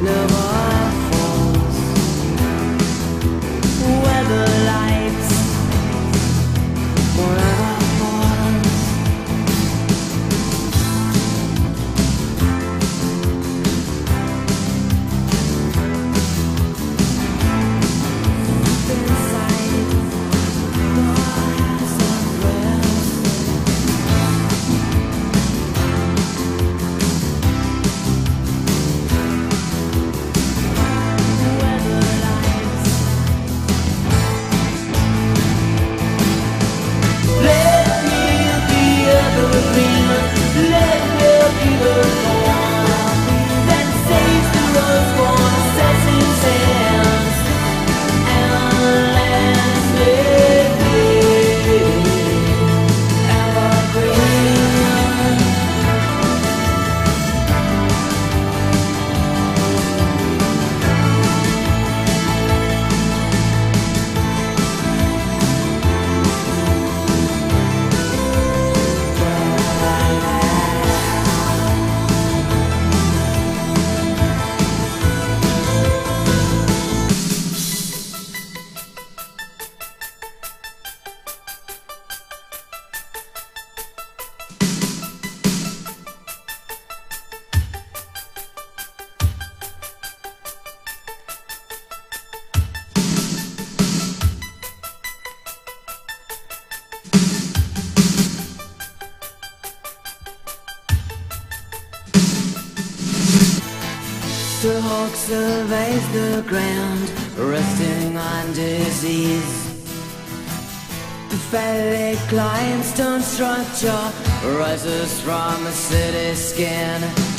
Never. Walk surveys the ground, resting on disease. Pathetic limestone structure rises from the city skin.